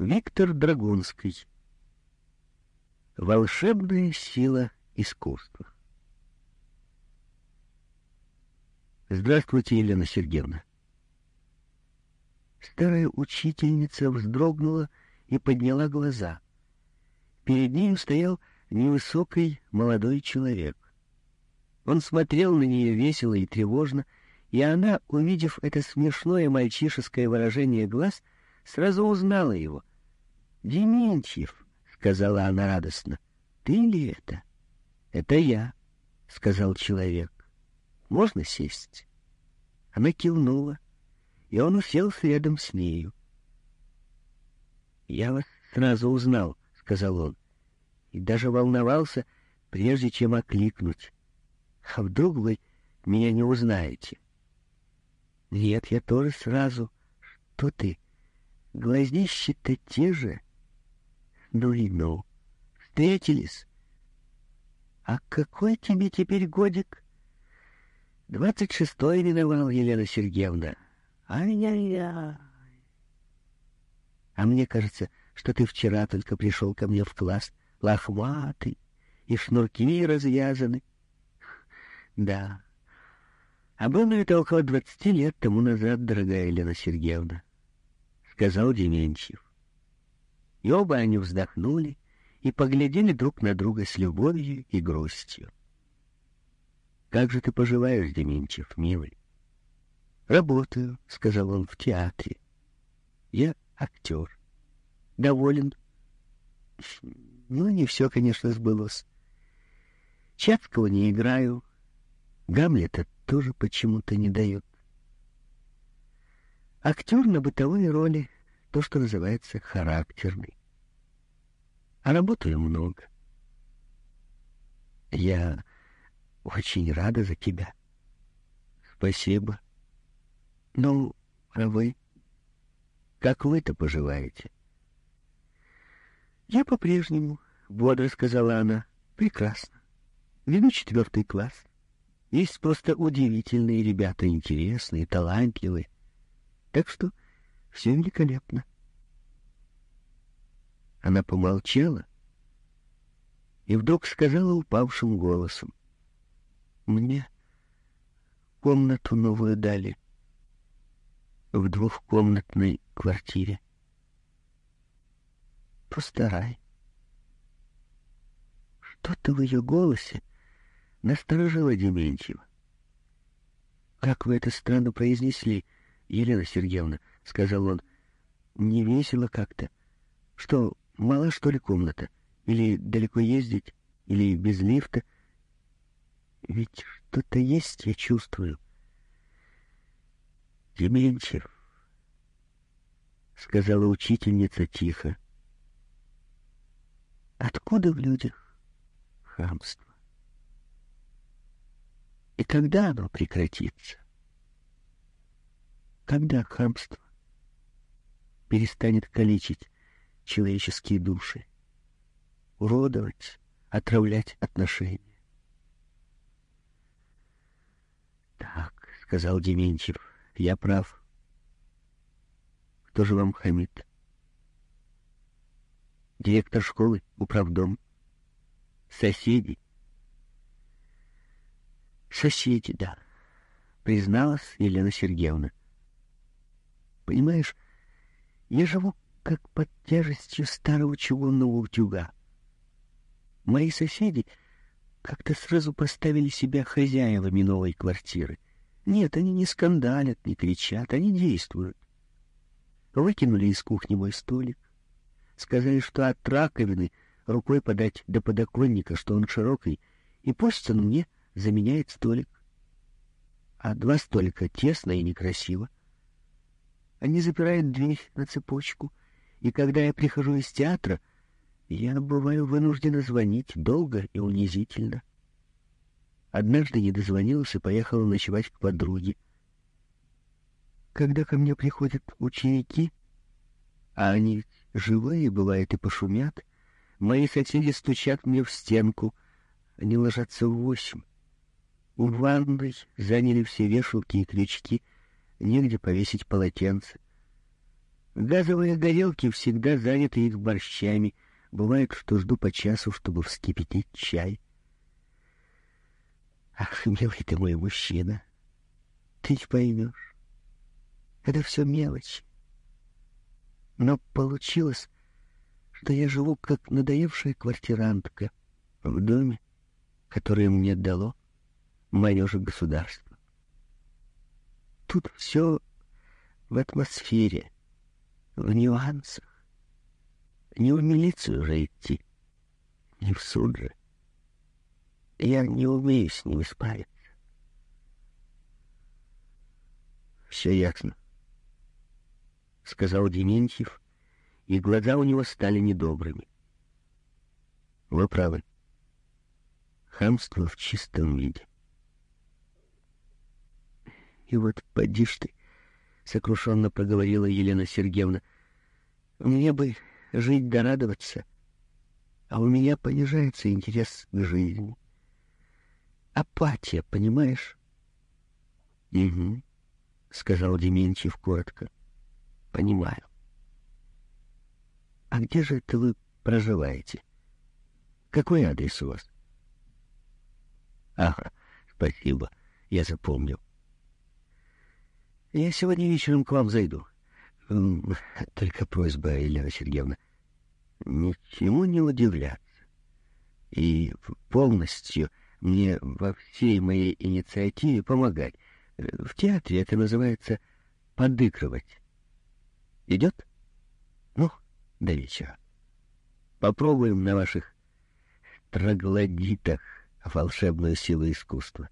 Виктор Драгунский. Волшебная сила искусства. Здравствуйте, Елена Сергеевна. Старая учительница вздрогнула и подняла глаза. Перед нею стоял невысокий молодой человек. Он смотрел на нее весело и тревожно, и она, увидев это смешное мальчишеское выражение глаз, сразу узнала его. «Дементьев», — сказала она радостно, — «ты ли это?» «Это я», — сказал человек. «Можно сесть?» Она кивнула, и он уселся рядом с нею. «Я вас сразу узнал», — сказал он, и даже волновался, прежде чем окликнуть. «А вдруг вы меня не узнаете?» «Нет, я тоже сразу. Что ты? Глазищи-то те же?» «Ну и ну. Встретились?» «А какой тебе теперь годик?» «Двадцать шестой миновал, Елена Сергеевна. Ай-яй-яй!» «А мне кажется, что ты вчера только пришел ко мне в класс, лохматый, и шнурки развязаны». «Да, а было это около двадцати лет тому назад, дорогая Елена Сергеевна», — сказал Дементьев. И оба они вздохнули, и поглядели друг на друга с любовью и грустью. «Как же ты поживаешь, Дементьев, милый?» «Работаю», — сказал он, — «в театре. Я актер. Доволен. Ну, не все, конечно, сбылось. Чацкого не играю. Гамлета тоже почему-то не дают. Актер на бытовой роли, то, что называется характерный а работаю много. Я очень рада за тебя. Спасибо. Ну, а вы? Как вы-то поживаете? Я по-прежнему, бодро сказала она. Прекрасно. Веду четвертый класс. Есть просто удивительные ребята, интересные, талантливые. Так что все великолепно. Она помолчала и вдруг сказала упавшим голосом. «Мне комнату новую дали в двухкомнатной квартире. Постарай». Что-то в ее голосе насторожило Дементьева. «Как вы это странно произнесли, Елена Сергеевна?» — сказал он. «Не весело как-то. Что, Мало, что ли, комната? Или далеко ездить? Или без лифта? Ведь что-то есть, я чувствую. Дементьев, — сказала учительница тихо, — откуда в людях хамство? И когда оно прекратится? Когда хамство перестанет калечить человеческие души, уродовать, отравлять отношения. «Так», — сказал Дементьев, — «я прав. Кто же вам хамит?» «Директор школы, управдом, соседи». «Соседи, да», — призналась Елена Сергеевна. «Понимаешь, я живу как под тяжестью старого чугунного утюга. Мои соседи как-то сразу поставили себя хозяевами новой квартиры. Нет, они не скандалят, не кричат, они действуют. Выкинули из кухни мой столик. Сказали, что от раковины рукой подать до подоконника, что он широкий, и пусть мне заменяет столик. А два столика тесно и некрасиво. Они запирают дверь на цепочку — и когда я прихожу из театра, я бываю вынуждена звонить долго и унизительно. Однажды не дозвонилась и поехала ночевать к подруге. Когда ко мне приходят ученики, а они живые, бывает, и пошумят, мои соседи стучат мне в стенку, они ложатся в восемь. У ванной заняли все вешалки и крючки, негде повесить полотенце. Газовые горелки всегда заняты их борщами. Бывает, что жду по часу, чтобы вскипятить чай. Ах, милый ты мой мужчина, ты не поймешь. Это все мелочи. Но получилось, что я живу как надоевшая квартирантка в доме, который мне дало мое же государство. Тут все в атмосфере, в нюансах. Не в милицию же идти, не в суд же. Я не умею с ним справиться. Все ясно, — сказал Дементьев, и глаза у него стали недобрыми. Вы правы. Хамство в чистом виде. И вот поди ж ты, — сокрушенно проговорила Елена Сергеевна, — мне бы жить да радоваться, а у меня понижается интерес к жизни. Апатия, понимаешь? — Угу, — сказал Дементьев коротко. — Понимаю. — А где же это вы проживаете? Какой адрес у вас? — Ага, спасибо, я запомнил. — Я сегодня вечером к вам зайду. Только просьба, Елена Сергеевна, ничему не удивляться. И полностью мне во всей моей инициативе помогать. В театре это называется подыгрывать. Идет? Ну, до вечера. Попробуем на ваших троглодитах волшебную силу искусства.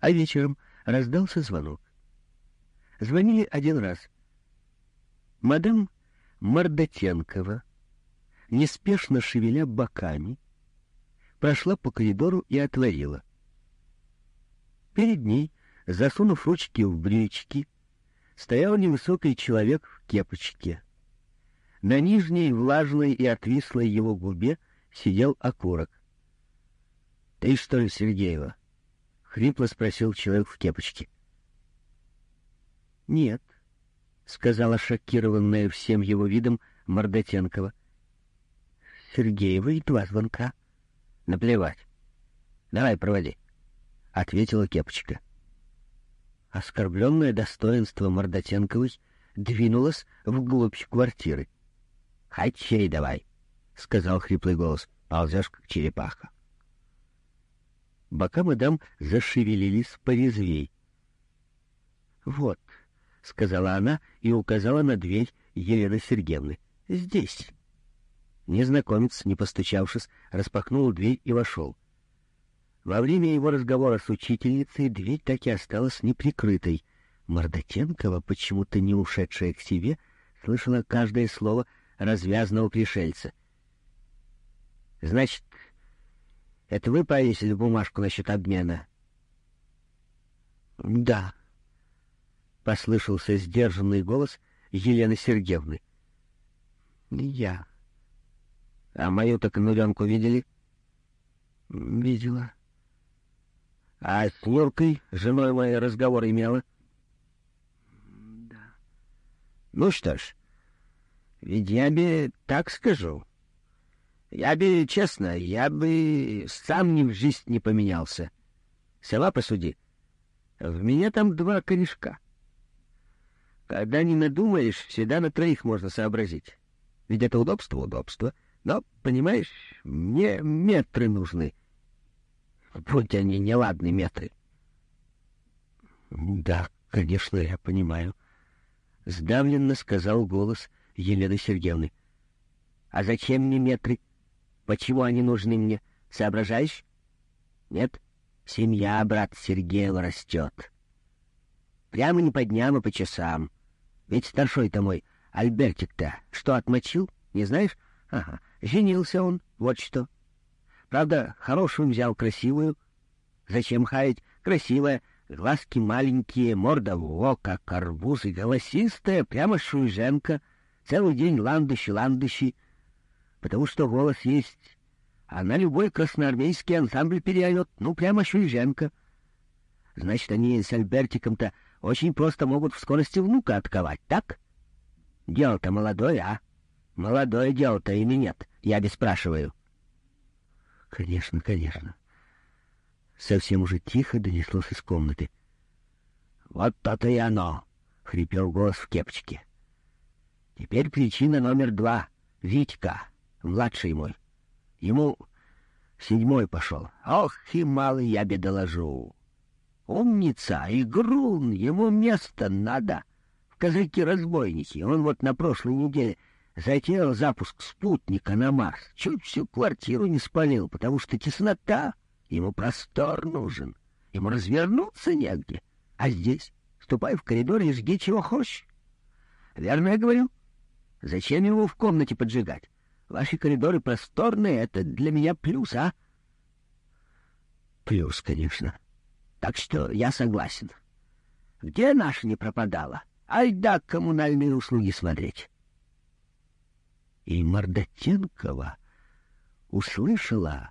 А вечером раздался звонок. Звонили один раз. Мадам Мордотенкова, неспешно шевеля боками, прошла по коридору и отворила. Перед ней, засунув ручки в брючки, стоял невысокий человек в кепочке. На нижней, влажной и отвислой его губе сидел окурок. — Ты что ли, Сергеева? — хрипло спросил человек в кепочке. — Нет, — сказала шокированная всем его видом Мордотенкова. — Сергеева и два звонка. — Наплевать. Давай, проводи, — ответила Кепочка. Оскорбленное достоинство Мордотенковой двинулось вглубь квартиры. — Хачей давай, — сказал хриплый голос, — ползешь, как черепаха. Бока мадам зашевелились порезвей. — Вот, — сказала она и указала на дверь Елены Сергеевны. — Здесь. Незнакомец, не постучавшись, распахнул дверь и вошел. Во время его разговора с учительницей дверь так и осталась неприкрытой. Мордотенкова, почему-то не ушедшая к себе, слышала каждое слово развязного пришельца. — Значит, это вы повесили бумажку насчет обмена? — Да, — послышался сдержанный голос Елены Сергеевны. — Я. А мою-то конуренку видели? — Видела. — А с Нюркой, женой моей, разговор имела? — Да. — Ну что ж, ведь я бы так скажу. Я бы, честно, я бы сам ни в жизнь не поменялся. Села посуди. В меня там два корешка. Когда не надумаешь, всегда на троих можно сообразить. Ведь это удобство, удобство — но, понимаешь, мне метры нужны. Будь они неладные метры. — Да, конечно, я понимаю. Сдавленно сказал голос Елены Сергеевны. — А зачем мне метры? Почему они нужны мне? Соображаешь? — Нет? Семья, брат Сергеева, растет. Прямо не по дням, а по часам. Ведь старшой-то мой, Альбертик-то, что отмочил, не знаешь? Ага, Женился он, вот что. Правда, хорошую взял красивую. Зачем хаять? Красивая, глазки маленькие, морда во, как арбуз, и голосистая, прямо шуйженка. Целый день ландыщи-ландыщи. Потому что голос есть. Она любой красноармейский ансамбль переорет, ну, прямо шуйженка. Значит, они с Альбертиком-то очень просто могут в скорости внука отковать, так? Дело-то молодое, а? Молодое дело-то или нет? Я без спрашиваю. Конечно, конечно. Совсем уже тихо донеслось из комнаты. Вот то-то и оно, — хрипел голос в кепочке. Теперь причина номер два. Витька, младший мой. Ему седьмой пошел. Ох, и малый я бе доложу. Умница, игрун, ему место надо. В казаки-разбойники. Он вот на прошлой неделе затеял запуск спутника на Марс. Чуть всю квартиру не спалил, потому что теснота. Ему простор нужен. Ему развернуться негде. А здесь ступай в коридор и жги чего хочешь. Верно я говорю? Зачем его в комнате поджигать? Ваши коридоры просторные, это для меня плюс, а? Плюс, конечно. Так что я согласен. Где наша не пропадала? Ай да коммунальные услуги смотреть. И Мордотенкова услышала,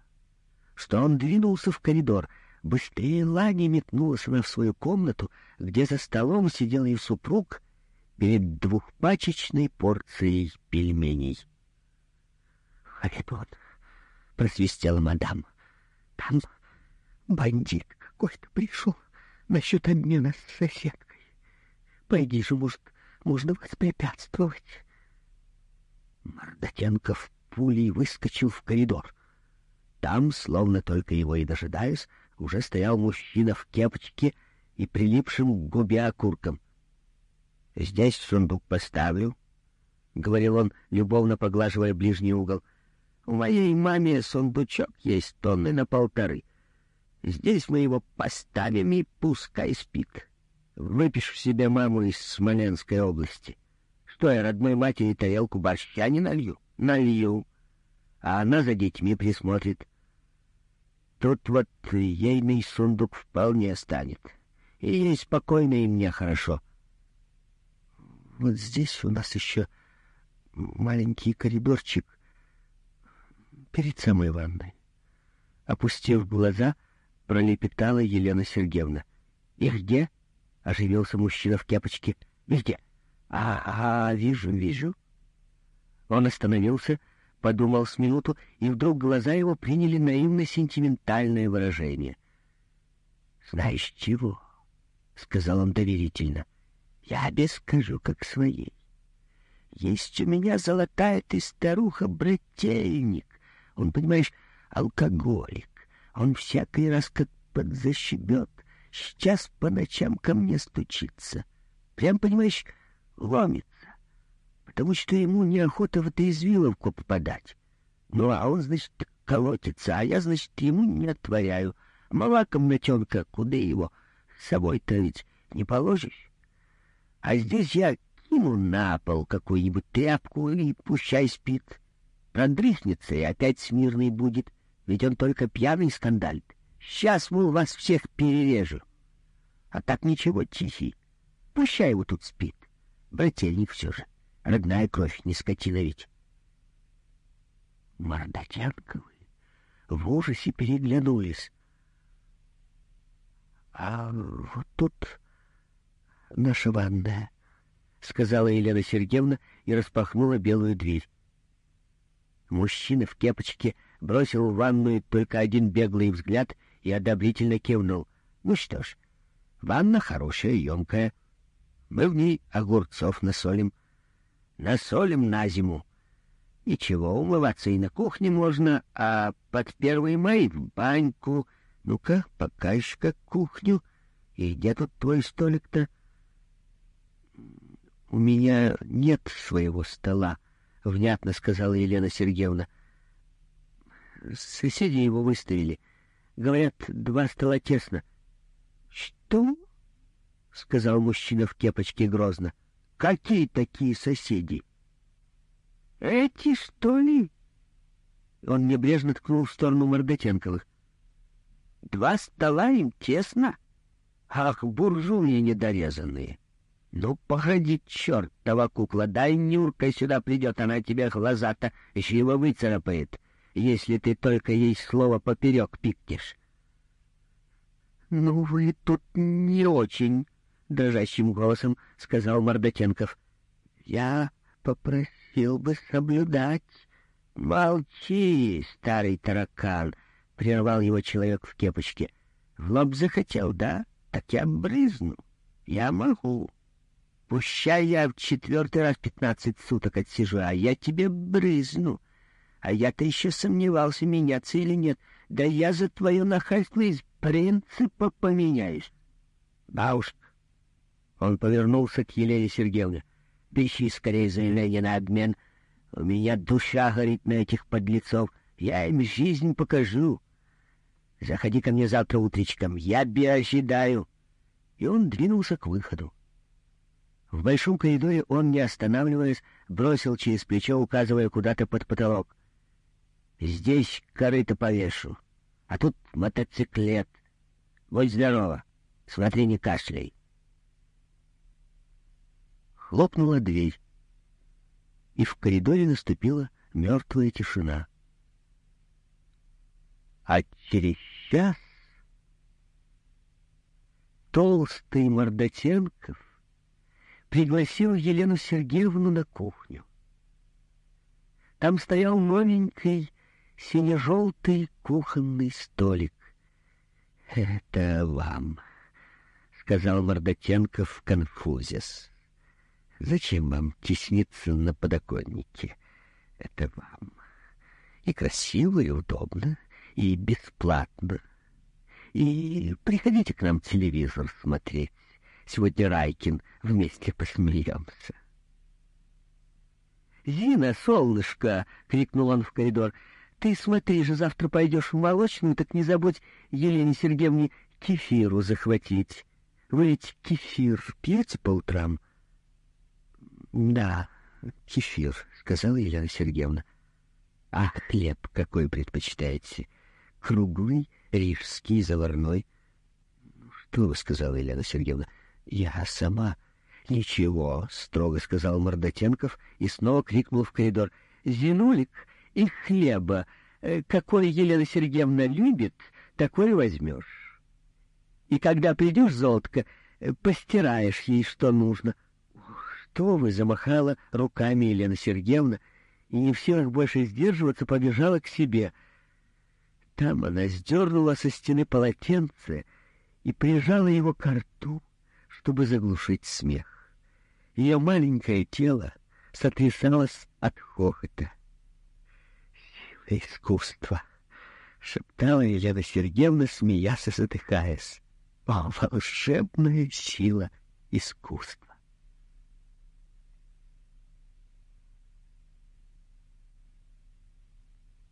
что он двинулся в коридор. Быстрее Лани метнулась она в свою комнату, где за столом сидел ее супруг перед двухпачечной порцией пельменей. — Харитон, — просвистела мадам, — там бандит какой-то пришел насчет обмена с соседкой. Пойди же, может, можно воспрепятствовать. Мордотенков пулей выскочил в коридор. Там, словно только его и дожидаясь, уже стоял мужчина в кепочке и прилипшим к губе окурком. — Здесь сундук поставлю, — говорил он, любовно поглаживая ближний угол. — У моей маме сундучок есть тонны на полторы — Здесь мы его поставим и пускай спит. Выпишу себе маму из Смоленской области. Что я родной матери тарелку борща не налью? Налью. А она за детьми присмотрит. Тут вот ейный сундук вполне станет. И ей спокойно, и мне хорошо. Вот здесь у нас еще маленький коридорчик перед самой ванной. Опустив глаза, — пролепетала Елена Сергеевна. — И где? — оживился мужчина в кепочке. — Везде. А, — А, вижу, вижу. Он остановился, подумал с минуту, и вдруг глаза его приняли наивно-сентиментальное выражение. — Знаешь чего? — сказал он доверительно. — Я тебе скажу, как своей. Есть у меня золотая ты старуха-брательник. Он, понимаешь, алкоголик. Он всякий раз как подзащебет, сейчас по ночам ко мне стучится. Прям, понимаешь, ломится, потому что ему неохота в эту извиловку попадать. Ну, а он, значит, колотится, а я, значит, ему не отворяю. Мала комнатенка, куда его? С собой-то ведь не положишь. А здесь я кину на пол какую-нибудь тряпку и пущай спит. Продрыхнется и опять смирный будет ведь он только пьяный скандалит. Сейчас, мол, вас всех перережу. А так ничего, тихий. Пущай его тут спит. Брательник все же. Родная кровь, не скотина ведь. Мордотянковы в ужасе переглянулись. — А вот тут наша ванная, — сказала Елена Сергеевна и распахнула белую дверь. Мужчина в кепочке бросил в ванную только один беглый взгляд и одобрительно кивнул. Ну что ж, ванна хорошая, емкая. Мы в ней огурцов насолим. Насолим на зиму. Ничего, умываться и на кухне можно, а под первый май в баньку. Ну-ка, покажешь как кухню. И где тут твой столик-то? — У меня нет своего стола, — внятно сказала Елена Сергеевна. Соседи его выставили. Говорят, два стола тесно. — Что? — сказал мужчина в кепочке грозно. — Какие такие соседи? — Эти, что ли? Он небрежно ткнул в сторону Мордотенковых. — Два стола им тесно? Ах, буржуи недорезанные! Ну, погоди, чертова кукла, дай Нюрка сюда придет, она тебе глаза-то еще его выцарапает если ты только ей слово поперек пикнешь. — Ну, вы тут не очень, —— дрожащим голосом сказал Мордотенков. — Я попросил бы соблюдать. — Молчи, старый таракан! — прервал его человек в кепочке. — В лоб захотел, да? Так я брызну. Я могу. Пущай я в четвертый раз пятнадцать суток отсижу, а я тебе брызну. А я-то еще сомневался, меняться или нет. Да я за твое нахальство из принципа поменяюсь. Бабушка. Он повернулся к Елене Сергеевне. Пищи скорее заявление на обмен. У меня душа горит на этих подлецов. Я им жизнь покажу. Заходи ко мне завтра утречком. Я би ожидаю. И он двинулся к выходу. В большом коридоре он, не останавливаясь, бросил через плечо, указывая куда-то под потолок. «Здесь корыто повешу, а тут мотоциклет. Будь здорова, смотри, не кашляй». Хлопнула дверь, и в коридоре наступила мертвая тишина. А через час толстый Мордотенков пригласил Елену Сергеевну на кухню. Там стоял новенький сине-желтый кухонный столик. — Это вам, — сказал Мордотенков конфузис. — Зачем вам тесниться на подоконнике? Это вам. И красиво, и удобно, и бесплатно. И приходите к нам телевизор смотреть. Сегодня Райкин, вместе посмеемся. «Зина, солнышко!» — крикнул он в коридор. «Ты смотри же, завтра пойдешь в молочную, так не забудь Елене Сергеевне кефиру захватить. Вы ведь кефир пьете по утрам?» «Да, кефир», — сказала Елена Сергеевна. «А хлеб какой предпочитаете? Круглый, рижский, заварной?» «Что вы?» — сказала Елена Сергеевна. Я сама. Ничего, строго сказал Мордотенков и снова крикнул в коридор. Зинулик и хлеба. Э, какой Елена Сергеевна любит, такой возьмешь. И когда придешь, золотко, э, постираешь ей, что нужно. Что вы, замахала руками Елена Сергеевна, и не в силах больше сдерживаться, побежала к себе. Там она сдернула со стены полотенце и прижала его к рту чтобы заглушить смех. Ее маленькое тело сотрясалось от хохота. «Сила искусства!» — шептала Елена Сергеевна, смеясь и затыхаясь. «О, волшебная сила искусства!»